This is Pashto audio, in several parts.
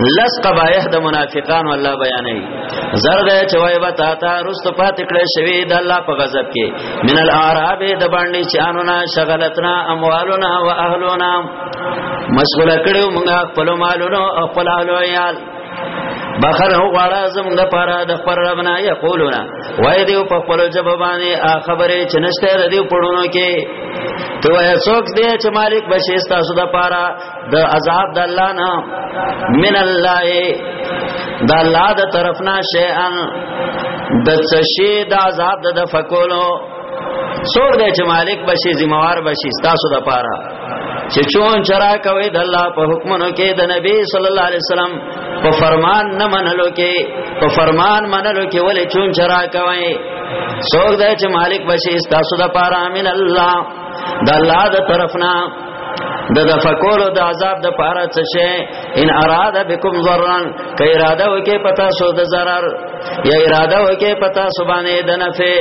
لس قبایح د منافقان الله بیانې زرد چوي به تا ته رست پات کړې شوی د الله په غضب کې من الاعراب د باندې چانونا شغلتنا اموالنا واهلنا مشغول کړو موږ خپل مالونو او خپل اهلویال بخر هو غواړه زموږ لپاره د خبر ربنا یقولون وای دیو په خپل جواب باندې خبره چنشته ردیو پړونو کې ته وای څوک دې چې مالک بشي تاسو د لپاره د عذاب د الله نه من الله د الله د طرفنا شیئا د څشي د عذاب د فکولو څوک دی چې مالک بشي ذمہوار بشي تاسو د پاره چې چون چرا کوي د الله په حکمونو کې د نبی صلی الله علیه وسلم په فرمان نه منلو کې په فرمان منلو کې ولې چون چرا کوي څوک دی چې مالک بشي تاسو د پاره امین الله د الله د طرفنا د دفقولو د عذاب د پاره څه شي ان اراده بكم ضرا ک اراده وکي پتا سو د zarar یا اراده وکي پتا سو باندې د نفع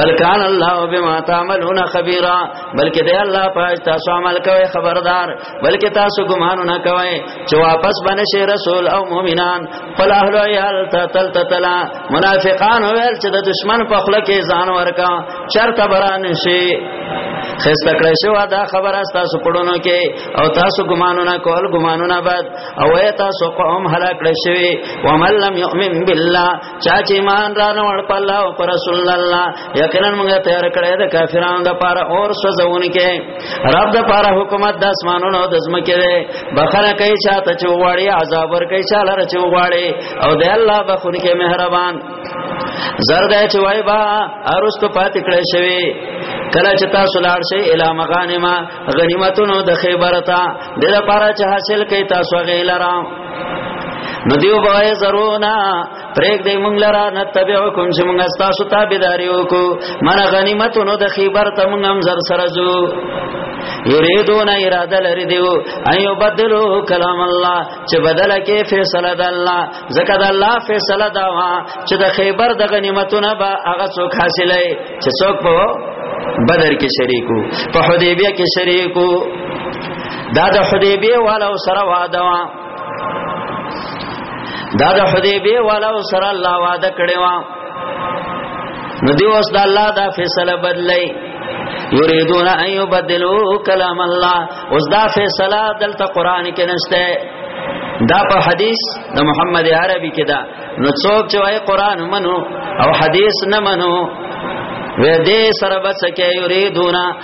بلکان الله بما تعملون خبيرا بلکې دی الله پاج تاسو عمل کوي خبردار بلکې تاسو ګمان نه کوي چې واپس باندې شي رسول او مؤمنان خپل اهل عیال ته تل تلا منافقان ویل چې د دشمن په خله کې ځان ورکا چرته بران شي خسته کړی شو دا خبره تاسو پړونو کې او تاسو ګمانونه کول ګمانونه بد او تاسو قوم هلاک کړی شوی ومن لم یؤمن بالله چا چې ایمان را نه وړ په الله او پر رسول الله یقینا موږ تیار کړی د کافرانو د پاره اور سوزون کې رب د پاره حکومت د اسمانونو د زمکه ده بخره کوي چاته چوغړی عذاب ور کوي چاله ر چوغړی او د الله بخون کې مهربان زرد چې وای با ارست پات کړی شوی کله چې تاسو لاړ شئ اله مغانما غنیمتونو د خیبرتا د لپاره چې حاصل کوي تاسو غیلرا نو دیو بغای زرونا پریک دی مونږ لرا نتبعکم چې مونږ تاسو تابعداري وکړو من غنیمتونو د خیبر ته مونږ هم زر سره زو یریدون اراده لري دیو ایو بدلو کلام الله چې بدل کې فیصله د الله زکه د الله فیصله دا وا چې د خیبر د غنیمتونه به هغه څوک حاصلې چې څوک په بدر کې شریکو په حدیبیه کې شریکو دا د حدیبیه والو سره وعده وا دا د حدیبیه والا سره الله وعده کړی و نو دی اوس د الله دا فیصله بدلای یریدون ان یبدلو کلام الله اوس دا فیصله دلته قران کې نشته دا په حدیث د محمد عربي کې دا نو څوک چې وايي قران منو او حدیث نه منو و دې سره بچ کې یریدونا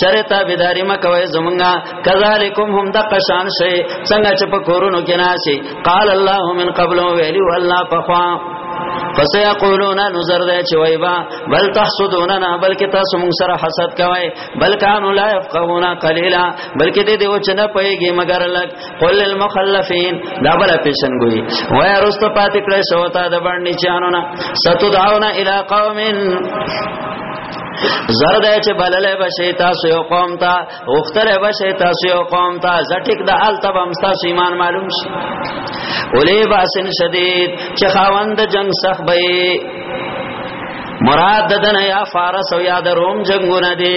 چرې تابعداري مکوي زمونږه کذالکم هم د قشان شي څنګه چې په کورونو کې ناشي قال الله من قبل ویلی والله فخوا فسيقولون نظر ده چې وای با بل تحسدوننا بلکې تاسو موږ سره حسد کوي بلکې ان لا يفقهون قليلا بلکې دې دیو چې نه پېږي مگر لک قل للمخلفین دا بل پیشن گوی وای رستو پات کړه شو تا د باندې چانو نا ستدعون الی قوم زرد چې بللې بشي تاسو یو قوم ته وختره بشي تاسو یو قوم ته زټیک د حال تب هم تاسو ایمان معلوم شي اولی باسن شدید چې خاوند جنگ سخ به مراد ددن یا فارس او یا د روم جنگونه دي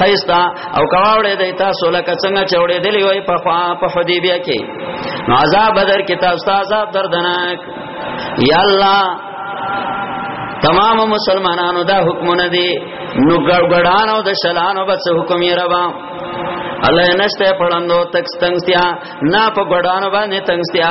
خیستا او کواوړې د تاسو لکه څنګه چوړې دلی وای په خوا په حدیبیه کې نو عذاب بدر کې تاسو عذاب دردناک یا الله تمام مسلمانانو دا حکمونه دي نو ګړګړانو د شلانو بس حکم یې روا الله نشته پړندو تک تنگستیا نه په ګډانو باندې تنگستیا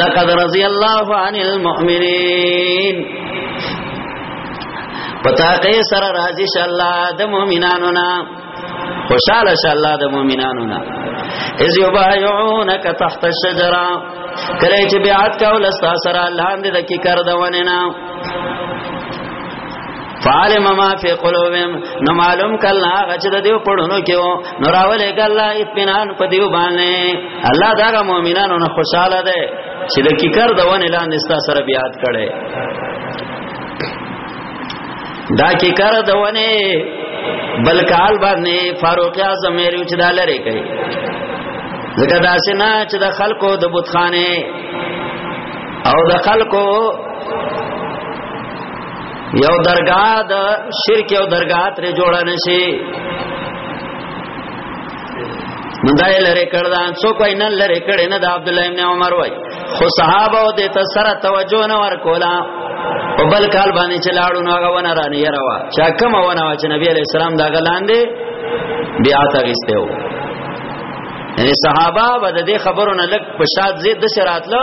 لقد رضی الله عن المؤمنین پتا کې سره راضی ش الله د مؤمنانو نه خوشاله ش الله د مؤمنانو نه اذ یبایعونک تحت الشجره کله چې بیعت کول استا سره لاندې د کی کار دونه نه فعلم ما فی قلوبهم نو معلوم کله هغه چې د دیو پړونو کې وو نو راولې کله اطمینان په دیو باندې الله دا مؤمنانو نه خوشاله ده چې د کیکر د ونه لاندې ستا سره بیا یاد کړي دا کیکر د ونه بلکال باندې فاروق اعظم یې ریو چې دا لری کوي ځکه دا سینا چې د خلکو د بتخانه او د خلکو یو درگاه د شرک یو درگاه تر جوړ نشي نو دا لری کړدا څوک وای نه لری کړي نه د عبد الله ابن عمر وای خو صحابه او د تسر توجه نه ور کولا او بل کال باندې چې لاړو نو هغه ونه رانی یروا چا کوم ونه چې نبی علی السلام دا غلاندې بیا تا غسته یعنی صحابه به د خبرو نه لک په شاد زید د شراتله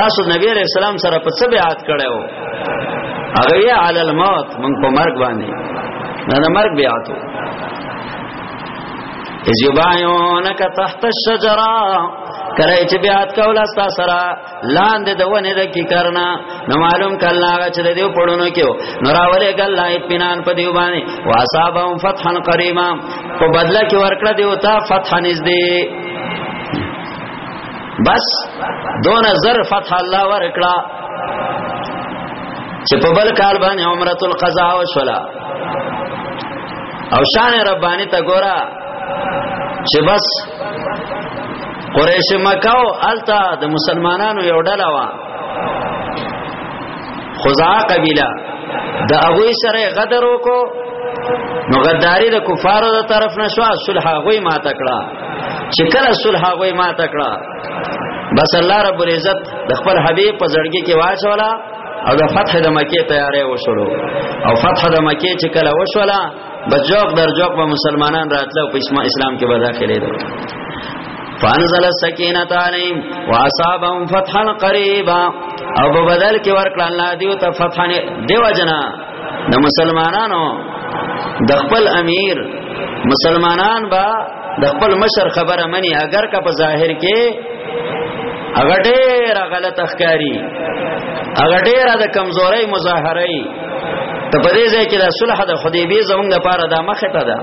تاسو نبی علیہ السلام سره په څه بیعت کړو هغه یې علی الموت مونږ په مرګ باندې نه نه مرګ بیعتو از یبایونک تحت الشجره کله چې بیعت کول استا سره لاندې د ونه د کی کرنا نو معلوم کله هغه چې د دې پړونو کې نو راولې کله اطمینان په دی باندې واصابهم فتحا قریما په بدله کې ورکړه دی او تا فتح نږدې بس دون زر فتح الله ورکړه چې په بل کال باندې عمره القضاء وشولا او شان ربانی ته ګورا چې بس قریش مکه او التا د مسلمانانو یو ډله وا خزا قبیله د هغه سره غدر وکړو نو غداری د کفارو د طرف نشو صلح هغه ما تکړه چې کله صلح هغه ما تکړه بس الله رب العزت د خپل حبيب په زړګي کې واچولا او د فتح د مکه تیارې وشړو او فتح د مکه چې کله وشولا بجوک در جوک به مسلمانان راتلو په اسلام کې به داخلي دي فانزل السکینه علیهم واصابهم فتحا قریبا او په بدل کې ورکړه الله دیو ته فتح نه دیو جنا د مسلمانانو د خپل امیر مسلمانان با د خپل مشر خبره مني اگر که په ظاهر کې هغه ډېر غلط اخکاری هغه ډېر د کمزوري مظاهره ای ته په دې ځای کې د صلح د حدیبی زمونږ لپاره د مخه ته ده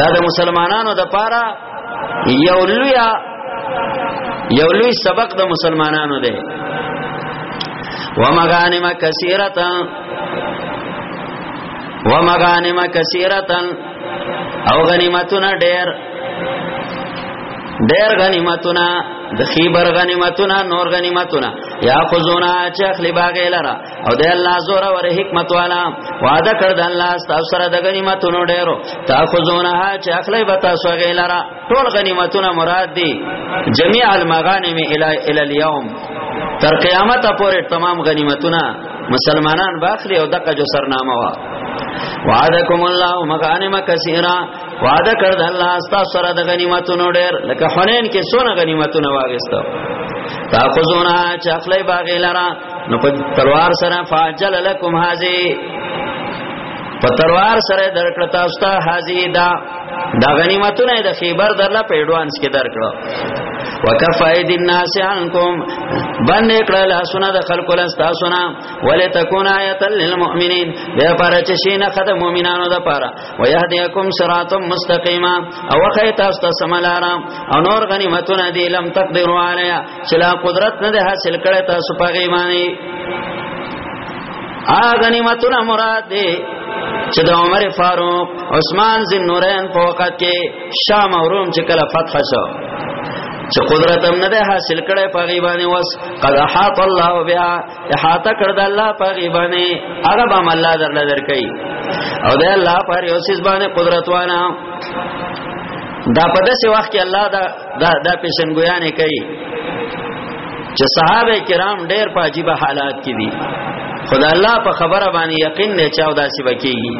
دا د مسلمانانو د لپاره یو لوی یو لوی سبق د مسلمانانو دی ومغانم کثیرتا ومغانم کثیرتا او غنیمتونه ډېر ډېر غنیمتونه د خیبر غنیمتونه نور غنیمتونه یا خزونه چې اخلي باغې لره او د الله زور او حکمت والا وعده کړ د الله تاسو سره د غنیمتونو ډیرو تاخذونه چې اخلي به تاسو غیلرا ټول غنیمتونه مراد دي جميع المغانم الى الى اليوم تر قیامت پورې تمام غنیمتونه مسلمانان باخلي او دغه جو سرنامه وا وعدکم الله مغانم کثیرا وعده کړ د الله تاسو سره د غنیمتونو ډیر لکه حنین کې سونه غنیمتونه واغستو تاخذونه چې اخلي باغې لرا نو په تلوار سره فاجل لكم هذه په تلوار سره درکړه تاسو ته هذه دا دا غنیمتونه د خیبر درله په اډوانس کې درکړه وکفای دین ناس عنکم باندې کړه لاسونه د خلکو لاس تاسو نه ولې تکون آیت للمؤمنین به پر چې شین خد مؤمنانو د پاره ويهدیکم صراط مستقیما او خیتاست سملارا او نور غنیمتونه دی لم تقدروا علیها چې لا قدرت نه حاصل کړي تاسو په غیمانه آ غنیمتونه مراد دي چې د عمر فاروق عثمان ذن نورین په وخت کې شام او روم چې کله فتح شو چې قدرت هم نه حاصل کړي په غیبانه وس قد حاط الله بها احاطه کړ د الله په غیبانه هغه به الله درل درکې او د الله پر یوسیس باندې قدرت وانا دا په داسې وخت کې الله دا دا دا پیشنګویانه کوي چې صحابه کرام ډېر په عجیب حالات کې دي خدای الله په خبره باندې یقین نه چاو داسې بکیږي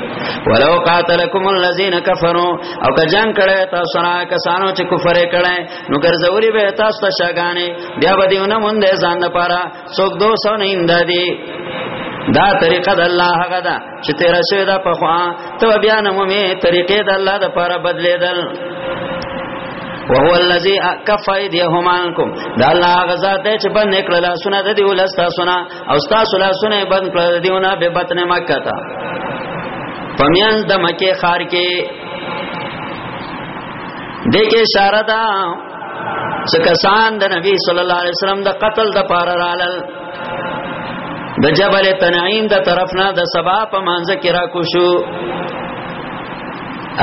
ولو قاتلکم الذین کفروا او که جنگ کړه تاسو را کسانو چې کفر کړه نو ګرځولي به تاسو ته شګانې بیا به دیونه مونږه ځان لپاره څوک دو سو نه امدادي دا طریقه د الله هغه ده چې تیر شوی دا په خوا ته بیا نه مې طریقې د الله د پاره بدلیدل وهو الذي كف ايديهم عنكم دا الله غزا ته چې بند کړل سونه د دی ولستا سونه او ستا سونه سونه بند کړل دیونه به بطن مکه تا پمیان د مکه خار کې دغه اشاره ده سکسان د نبی صلی الله علیه وسلم د قتل د پار رالل د جبل تنعیم د طرفنا د سبا په مانځ کې را کوشو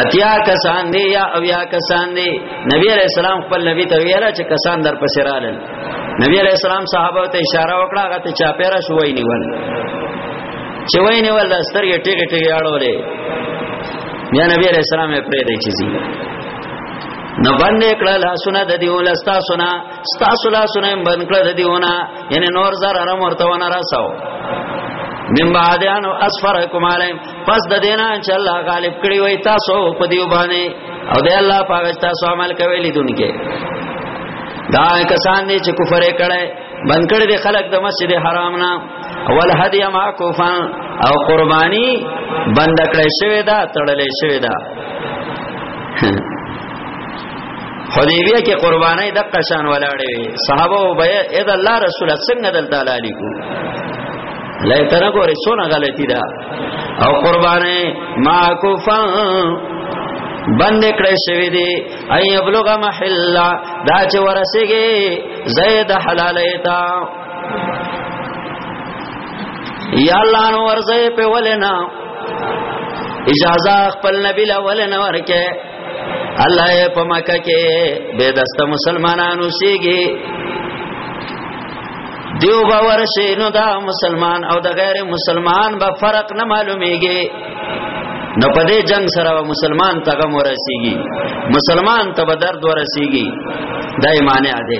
اتیا کسان دی یا اویا کسان دی نبی علیہ السلام خپل نبی ته ویل چې کسان در پسې رالل نبی علیہ السلام صحابه ته اشاره وکړه هغه ته چا پیرا شوې نیول چې وای نیول د سترګې ټیګې ټیګې اړولې بیا نبی علیہ السلام یې پرې دی چې نو باندې کړه لاسونه د دیو لستا سنا ستا سلا سنا باندې کړه د دیونه یعنی نور زر ارم ورته ونه راسو من بعدان او اسفرکم علیهم پس د دینه چې الله غالب کړی وای تاسو په دیو باندې او د الله پاک تاسو عمل کوي لیدونکو دا کسان دي چې کفر کړي بند کړي د خلک د مسجد حرام نه اول هدی ما کوفا او قربانی بند کړی شوی دا تړلې شوی دا حدیبیه کې قربانای د قشان ولاړې وي صحابه او بیا اې د الله رسول څنګه دل تعالی لیکو لای تر غوري سونه غلطی ده او قربانای ما کوفا بند کړی شوی دی ای ابلغ محلا دا چې ورسیږي زید حلالایتا یا الله نو ورځې په ولنا اجازه خپل نبی له ولنا ورکه الله په مکه کې به دست مسلمانانو سیږي دیو باور شي نو دا مسلمان او د غیر مسلمان به فرق نه معلومیږي نو په دې جنگ سره مسلمان ته غم ورسیږي مسلمان ته به درد ورسیږي دا ایمانه ده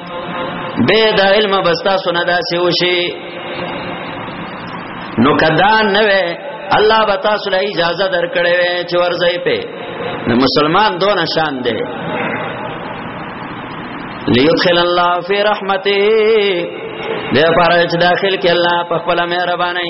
به دا علم بستا سنا دا سی وشي نو کدا نه وې الله بتا سره اجازه درکړې وې چې ورځې په مسلمان دون شان دی ليدخل الله في رحمته دې پاره چې داخل کې الله په خپل مهرباني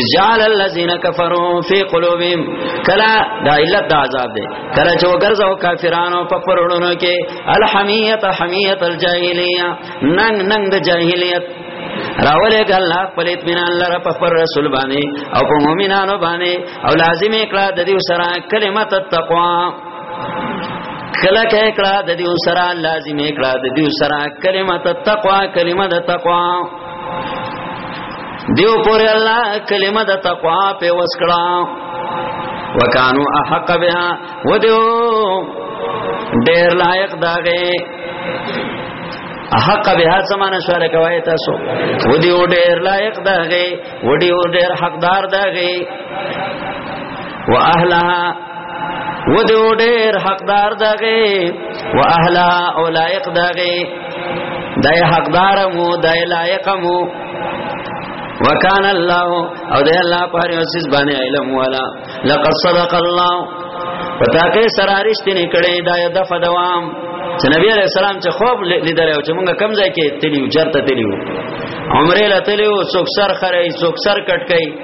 اجعل الذين كفروا في قلوبهم کلا دا علت دا عذاب دی کلا چې وګرځو کافرانو په پرړونو کې الحمیت حمیت الجاهلیه ننګ ننګ د جاهلیت راولې ګل خپل اطمینان لره په پر رسول باندې او په مؤمنانو باندې او لازم اکلا د دې سره کلمت التقوا کله کې اکلا د دې سره لازم اکلا د دې سره کلمت التقوا کلمت التقوا دیو پوری الله کلمه د تقوا په وسکړه وکانو احق بها ودیو ډیر لایق داغه حق به زمانہ شعر کوي تاسو ودی او ډیر لایق دغه وډی او ډیر حقدار دغه واهلها ودو ډیر حقدار دغه و اهلا اولائک دغه دای حقدار مو دای لایق مو وکان الله او دای الله په هر یو څه باندې علم والا لقد صدق الله پتا کې سرارشت نه کړي دا یو دفع دوام چې نبی علیہ السلام چې خوب لیدل او چې مونږ کم ځای کې تلیو چرته تلیو عمره لته تلیو څوک سر خره څوک سر کټ کړي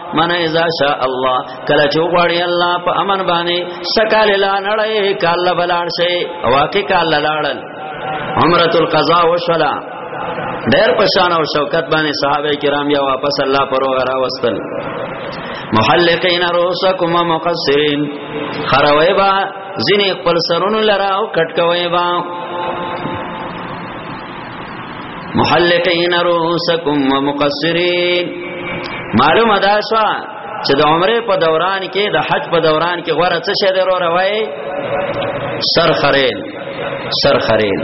من اذا شاء الله کله چې وغواړي الله په امن باندې سکال لا نړۍ کاله بلار شي واقع کاله لاړل عمره القضاء وشلا ډېر پشان او شوکت باندې صحابه کرام یا واپس الله پر وغرا وستل محلقین رؤسکم مقصرین خروي با ځینې خپل سرونو لراو کټکوي با محلقین رؤسکم ومقصرین معلومه دا شو چې د عمره په دوران کې د حج په دوران کې غوړه څه شه درو روي سر خرین سر خرین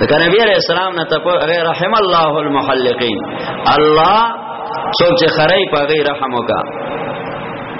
د نبی علیہ السلام نه تاسو غیر رحم الله المحلقین الله څوک چې خړای په غیر رحم وکړه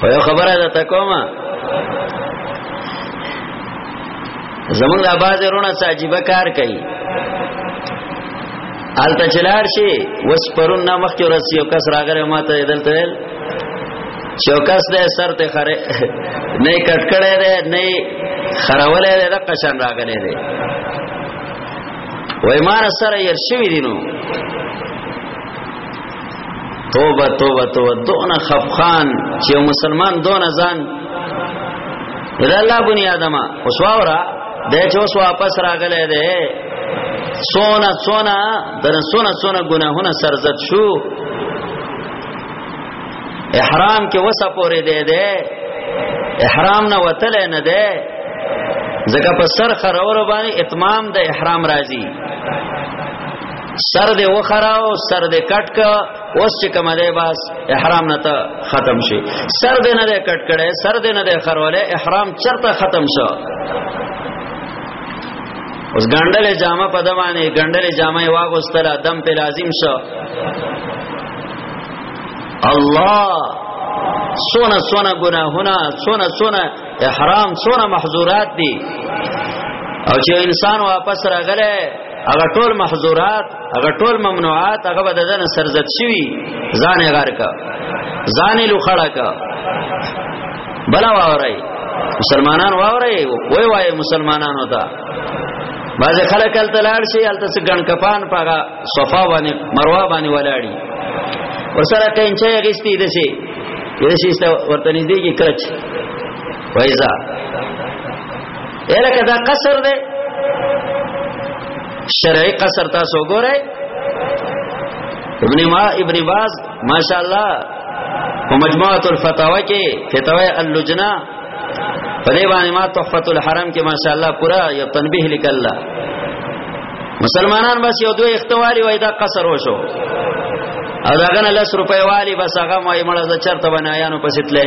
په یو خبره ده تکوما زمونږ د باز رونه ساجيبه کار کوي آلته چلار شي وس پرون نه مخ کې ورسي او کس راغره ماته دلته ویل چې کس دې سر ته خره نه کټ کړه دې نه خرولې دې د قشن راغلې دې وای مار سره ير شوی دینو توبه توبه توبه دون خفخان چې مسلمان دون ځان اذا الله بني ادم وسواورا د چې اوس واپس راغله ده سونا سونا در سونا سونا ګناهونه سرزت شو احرام کې وسه پورې ده ده احرام نه وتل نه ده زکه په سر خرور باندې اتمام د احرام راځي سر دې وخراو سر دې کټ کا اوس چې کوم دی بس احرام نه ته ختم شي سر دې نه دې کټ کړي سر دې نه دې خروله احرام چرته ختم شو اوس ګندلې جامه په دمانه ګندلې جامه واغوستله دم په لازم شو الله سونه سونه گناهونه سونه سونه احرام سونه محظورات دي او چې انسان واپس راغله هغه ټول محظورات هغه ټول ممنوعات هغه به دنه سرزت شوی ځان یې غار کا ځان یې لوخړه کا بلا واورای مسلمانان واورای وای وای مسلمانانو ته باز خلک ال تلاړ شي ال تس ګن کپان پاغه صفا باندې مروه باندې ولاړی ورسره کینچه غستی دسی یره شي ورته نږدې کې کړچ وایزا الکه دا قصر دی شرعي قصر تاسو ګورئ ابن ما ابن باز ماشاءالله په مجموعه الفتاوا کې فتاوی اللجنا په دې باندې ما تحفۃ الحرم کې ماشاءالله پورا یو تنبیه لیکل مسلمانان بس یو دوی اختواری وای دا قصر وشو او داغه نه لس روپۍ والی بس هغه مې مړه ز چرته بنایانو پسې تلې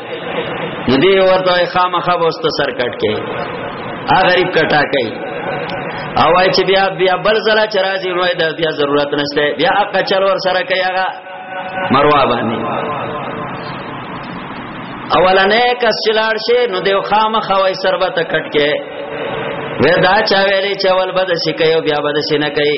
ندی ورته خامخا بوست سر کټ کې ا غریب کټا کوي او وای چې بیا بیا بل زلا چرازی نو دا بیا ضرورت نشته بیا اق چل ور سره کوي هغه مروا باندې اولنې کس چلاړ شي نو دیو خامخا وای سربت کټ کې ودا چا ویلې چول بد شي کوي بیا بد شي نه کوي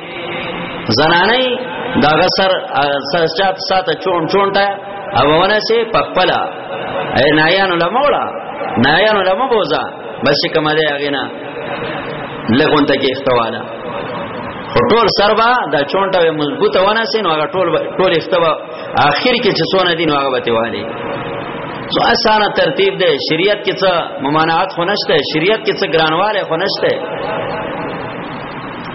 زنانه دا غسر سر چات ساته چون چونټه او ونه سي پخپلا اي نايانو لمولا نايانو لمو بوزا بس کوم دی اغینا لګون ته کې استواله ټول سربا دا چونټه مضبوطه ونه سي نو هغه ټول ټول استوا اخر کې چې سونه دین هغه وته والي سو اسانه ترتیب ده شریعت کې څه ممانعات خو نشته شریعت کې څه ګرانواله خو نشته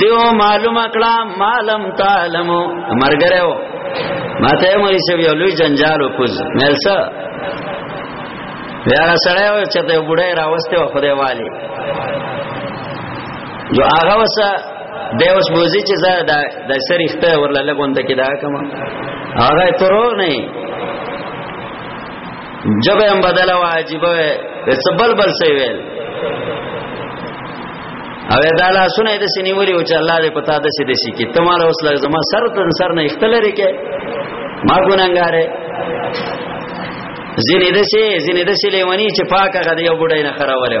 دیو معلومه کړه معلم تعلمو مرګره ما ته مری شه یو لوی جنجال وکز ملسا بیا سره و چې ته بډای راوسته و خدای والی جو هغه وسه د اوس بوزي چې زه د سریخته ورل لګوند کې دا کما هغه ترو نه جب هم بدل واجب وي سبل بل سي ویل او دا لا سونه د سینې ولي او چې الله دې پتا د سې د شي کې تمال اوس لږ زما سر تر سر نه اختلری کې ما ګونګاره زینې د سې زینې د سې لیونی چې پاکه غد یو بډای نه خراوله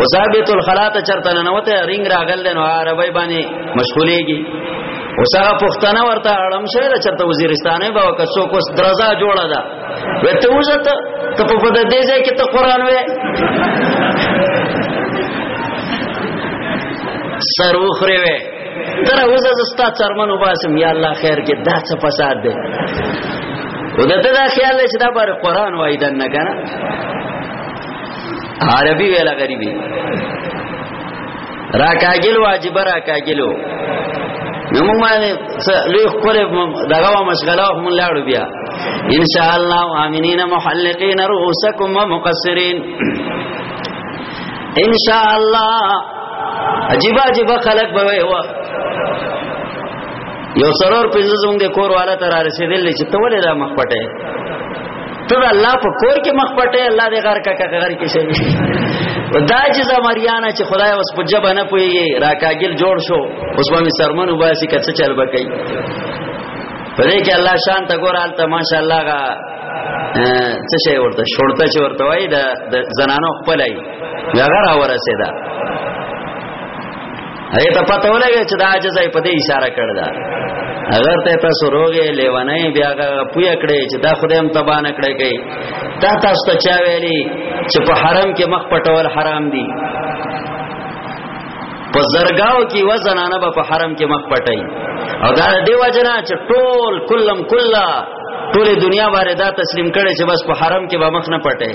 وثابت الخلاته چرته نه وته رنگ راغل نو عربی باندې مشغولېږي وسغه پښتنه ورته اړم شه دا چرته وزیرستانه به وک څوک اوس درزا جوړه ده وته وزت ته په دې ځای کې ته قران وې سر وخره وې تر اوسه زستا چرمن وباسم یا الله خیر کې دا څه فساد ده ودته دا خیال چې دا بار قران وای دن نه کنه عربي ویلا غریبي راکاګل واجب راکاګلو نو موږ باندې لوی خپل دغه مشغله هم لاړو بیا ان شاء الله امنین محلقین رؤوسکم ومقصرین ان شاء الله عجیب عجیب خلق به وي یو سرور پنځه زوم د کور والا تر رسیدل چې ته ولې دا مخ پټه ته الله په کور کې مخ پټه الله دې غر کا غر کې شي دا چې زمریانا چې خدای اوس په جبه نه پوي راکاګل جوړ شو اوس باندې سرمن وباسي کڅ چل بکای په دې کې الله شان ته ګور حالت ماشاءالله غا څه شي ورته شورته چې ورته وای د زنانو خپلای هغه را ورسېدا هغه ته پته ولګی چې دا عجز په دې اشاره کړل دا اگر ته تاسو روغې لیوانې بیا پوی کړې چې دا خدای هم تبا نه کړې کوي دا تاسو ته چا ویلي چې په حرم کې مخ پټول حرام دي په زرګاو کې و زنانه به په حرم کې مخ پټي او دا دی وجنا چې ټول کلم کلا ټول دنیا باندې دا تسلیم کړي چې بس په حرم کې به مخ نه پټي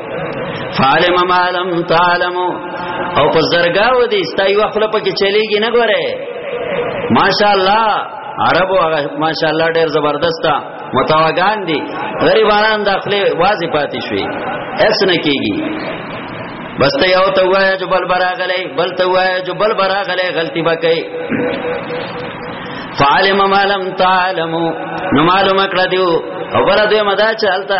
فعلم ما لم تعلم او په زرګاو دي ستای وخت په کې چلےږي نه ګوره ماشاءالله عربو هغه ماشاءالله ډېر زبردست متواګان دي غریبانان داخله واځي پاتې شوي اس نه کیږي بس ته یو ته وای جو بل براغلې بل ته وای جو بل براغلې غلطي وکړي فعلم ما لم تعلمو نو معلومه کړه دیو او بل دوی مدا چلتا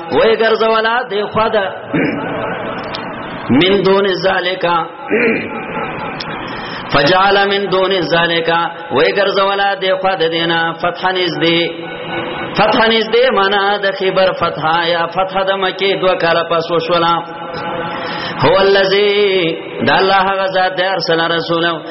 وای ګرځولا د خوا د من دون ذالکا فجعل من دون ذالکا وای ګرځولا د خوا د دینه فتح نږدې فتح نږدې معنا د خیبر فتح یا فتح د مکه دوه کال پس وشولا هو الذی د الله غزا د ارسل رسوله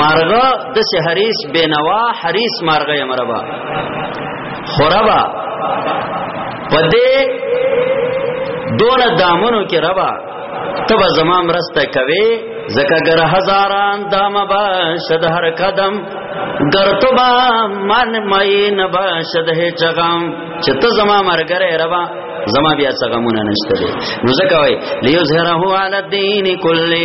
مارغه د سه حریس بنوا حریس مارغه مربا خربا پدې دون دامنو کې ربا تب زما مرسته کوي زکه ګر هزاران دام با شد هر قدم ګر تو با من مې نه با شد هي چغم چې ته زما مرګره ربا زما بیا څغمونه نشته نو زکه وای لیو زهره علی الدین کله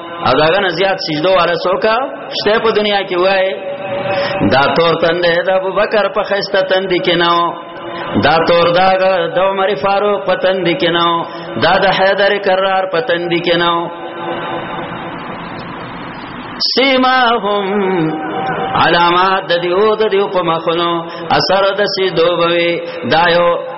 او داغه نه زیات سجدو والا سوکا شته په دنیا کې وای دا تور تند د ابوبکر په خسته تند کې نو دا تور دا د عمر فاروق په تند کې نو دا د حیدر کرار په تند کې نو سیماهم علامات د دیو د دیو په مخونو اثر د سجدو بوي دایو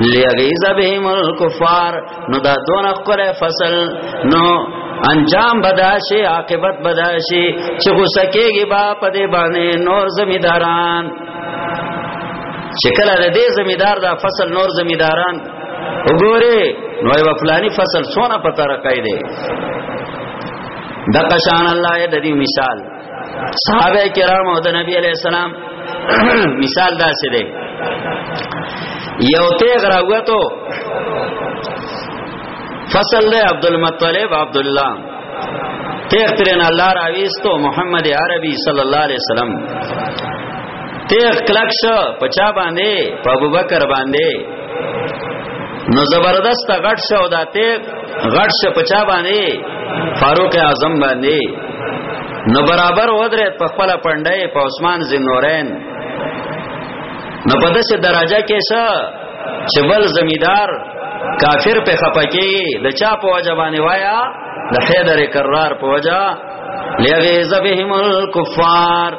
لیغیز بهم الکفار نو دا دون خپل فصل نو انجام بداشي عاقبت بداشي چې غوسه کېږي با په دې باندې نور زمیداران چې کله د دې زمیدار دا فصل نور زمیداران وګوره نو یو فلانی فصل سونه پته راکای دی د قشان الله د دې مثال صحابه کرام او د نبی علی السلام مثال دا څه دی یو تیغ راوته فصل دی عبد المطلب عبد الله تیغ ترین الله راويستو محمد عربي صلی الله علیه وسلم تیغ کلک شو پچا باندې په ابوبکر باندې نو زبردست غټ شو دا تیغ غټ شه پچا باندې فاروق اعظم باندې نو برابر ودرې په خپل پندای په عثمان زنورین نو په داسې درجه کې شه چې بل زمیدار کافر په خپکی د چا په وجه باندې وایا د حیدر کرار په وجه لغیظ بهم الکفار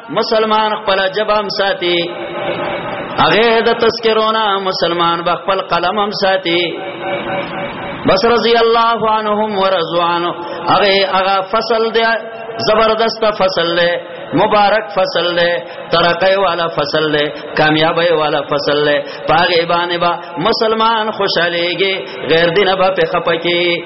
مسلمان خپل جبام ساتي هغه د تذکرونه مسلمان به خپل قلم هم ساتي بس رضی الله عنهم ورضوان هغه هغه فصل دی زبردست فصل دی مبارک فصل دی ترقی والا فصل دی کامیابی والا فصل دی پاګې باندې با مسلمان خوشاليږي غیر دینه به په خپکی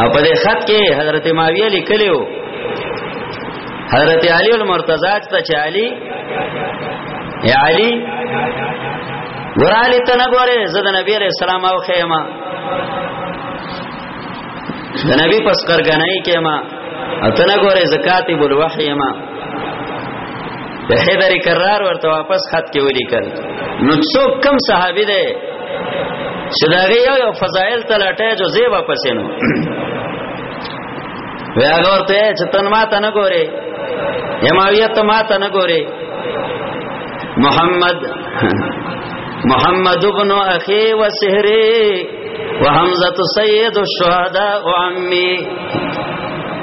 او په دې خط کې حضرت معاویه لیکلیو حضرت علی المرتضی ته چې علی یا علی ورالی ته نه ګوره زه د نبی علیہ السلام او خیمه د نبی پس کرګنای کېما اتنه ګوره زکات بول وحیما د حیدر کرار ورته واپس خط کې ولیکل نو څوک کم صحابي دی چې دا غي یو فضایل تلاټه جو زی واپس نو ویا ورته چې تن ما ته نه ګوري یماویت ته ما ته نه ګوري محمد محمد ابن اخي وسهري وحمزه سيد الشهداء عمي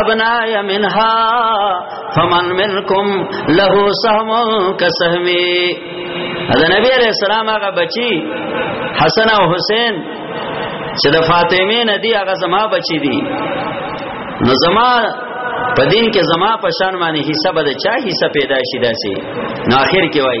ابنای منها فمن منکم له سهم کسهمی دا نبی علیہ السلام هغه بچی حسن او حسین چې د فاطمه نه دی هغه زما بچی دی نو زما په دین کې زما په شان باندې حصہ بده چا حصہ پیدا شي داسي نو اخر کې وای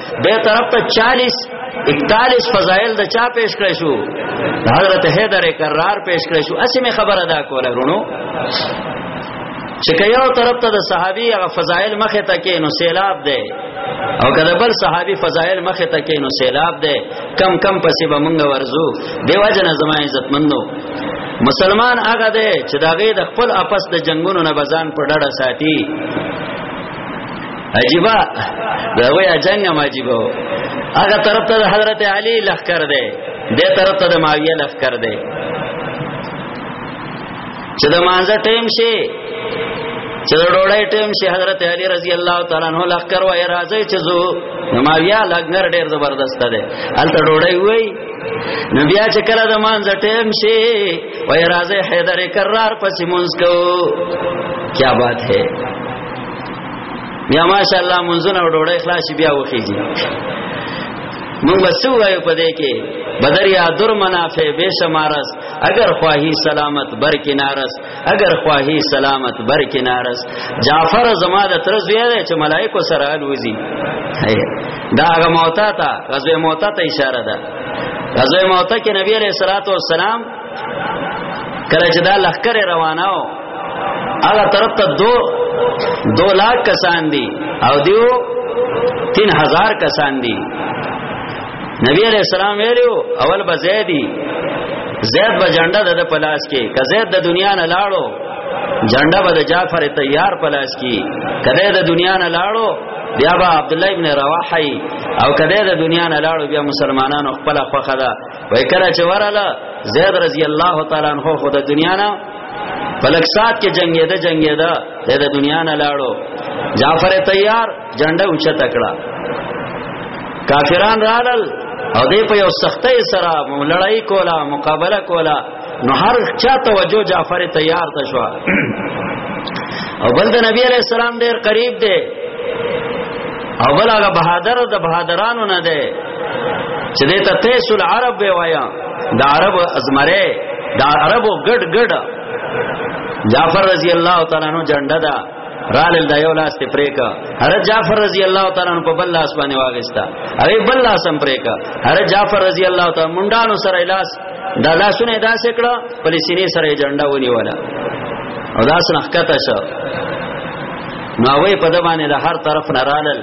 به طرف ته 40 41 فضائل د چا پیش کړی شو حضرت حیدر کرار پیش کړی شو اسی می خبر ادا کوله رونو چې کيو طرف ته د صحابي هغه فضائل مخه ته کې نو سیلاب ده او کله بل صحابي فضائل مخه ته کې نو سیلاب ده کم کم پسې به مونږ ورزو دیو جن زما عزت مندو مسلمان هغه ده چې داغه د خپل اپس د جنگونو نه بزان په ډډه ساتي عجیبا دا وی جنگ هم عجیبا هغه طرف ته حضرت علی لخر دی دې طرف ته د معاویه لخر دی چې د مانزه ټیم شي چې ډوړای ټیم شي حضرت علی رضی الله تعالی عنہ لخر وای راځي چې زو معاویه لګنر ډیر زبردست دی الته ډوړای وای نو بیا چې کله د مانځ ټیم شي وای راځي حیدر کرار پسې مونږ کو کیا بات ہے بیا ماشاءالله منځونه او ډوړې خلاص بیا وخیږي مونږ وسو وایو په دې کې بدریا در منافع بے شمارس اگر خواہی سلامت بر کنارس اگر خواہی سلامت بر کنارس جعفر زما د تر زوی دی چې ملائکه سره الوزی دا هغه موتا ته غزوه موتا ته اشاره ده غزوه موتا کې نبی علیہ الصلوۃ والسلام کله چې دا لخر روانه هغه طرف ته دو دو لاک کسان دي او دیو 3000 کسان دي نبی علیہ السلام ویلو اول به زیدی زید به جنډه د پلاس کې که زید د دنیا نه لاړو جنډه به د جعفر تیار پلاس کې کله د دنیا نه لاړو بیا به عبد الله ابن رواحه او کله د دنیا نه لاړو بیا مسلمانانو خپل خوخه ده وای کله چې وراله زید رضی الله تعالی عنہ خو د دنیا نه فلک سات کې جنگې ده جنگې ده د دنیا نه لاړو جعفر تیار جنډه اوچه تکړه کافران رالل او دې په یو سختۍ سره لړای کولا مقابله کولا نو هر چا توجه جعفر تیار ته شو او بل د نبی علی السلام ډیر قریب دی او بل هغه بهادر د بهادرانو نه دی چې دې ته تیس العرب به وایا د عرب ازمره د عربو ګډ ګډ جعفر رضی الله تعالی عنہ جنډه دا رالل دا یو لاس ته پریکا هر جعفر رضی الله تعالی عنہ په بل لاس باندې واغستا هغه بل لاس هم پریکا هر جعفر رضی الله تعالی منډانو سره لاس دا لاسونه دا سکړه په سینې سره جنډه ونی ولا او دا سنخکته شو نو وې په د باندې د هر طرف نه رالل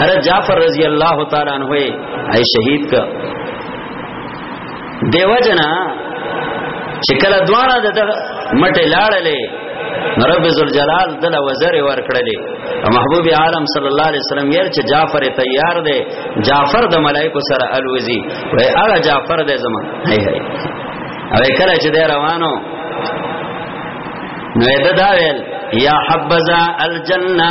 هر جعفر رضی الله تعالی عنہ ای شهید کا دیو جنا چې کله دوانه د مټه لاړلې رب ذل جلال دله وزر ور کړلې محبوب عالم صلی الله علیه وسلم ير چې جعفر تیار دی جعفر د ملائکه سره الوزی وای هغه جعفر دی زما هي هي او کله چې دی روانو نو دا ویل یا حبذا الجنه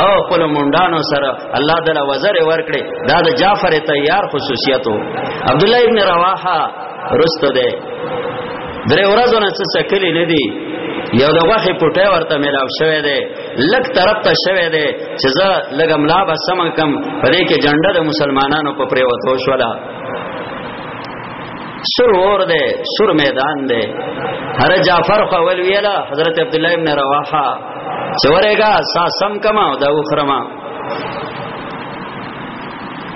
او خپل مونډانو سره الله تعالی وزر ورکړي دا د جعفر تیار خصوصیتو عبد الله ابن رواحه رستو ده درې ورځې نه څه سکلی نه دي یو د غوخه پټه ورته ملاو شوه دی لک طرف ته شوه دی چې زه لګم لا به سم کم پدې کې جنډه د مسلمانانو په پریوتو شولا سر اور دے سر میدان دے حضرت جعفر خوال ویلا حضرت عبداللہ ابن رواحہ چې ورېګا ساسم کما او دا وخرما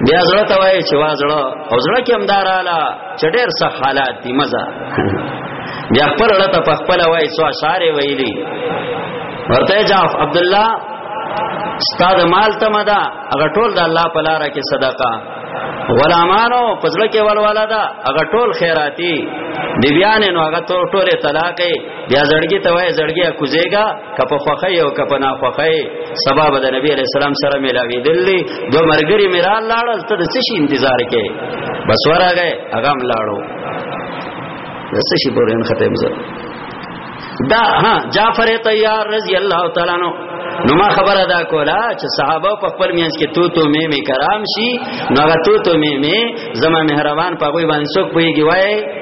بیا زړه ته وای چې وا زړه او زړه کې همداراله چې ډېر سخت حالات دي مزه بیا خپل اړه ته په خپل وای سو اشاره ویلي ورته جاف عبد الله استاد مال ته مدا هغه ټول د الله په لار کې صدقه غلامانو پزړه کې ولوالا دا هغه ټول خیراتی دی بیان نو هغه ټول ټول طلاق بیا زړګي ته وای زړګي کوزيګا کپ خوخه یو کپ نا خوخه سبا به د نبی عليه السلام سره ملاوي دلی دو مرګري میرا لاړل ته د څه شي انتظار کې بس ورغه هغه لاړو د څه شي پورې نه ختم زه دا ها جعفر طیار رضی الله تعالی عنہ نو ما خبره دا کوله چې صحابه په خپل میانس کې تو تو می می کرام شي نو هغه تو تو می می زما مهربان په غوي باندې څوک پیږي وای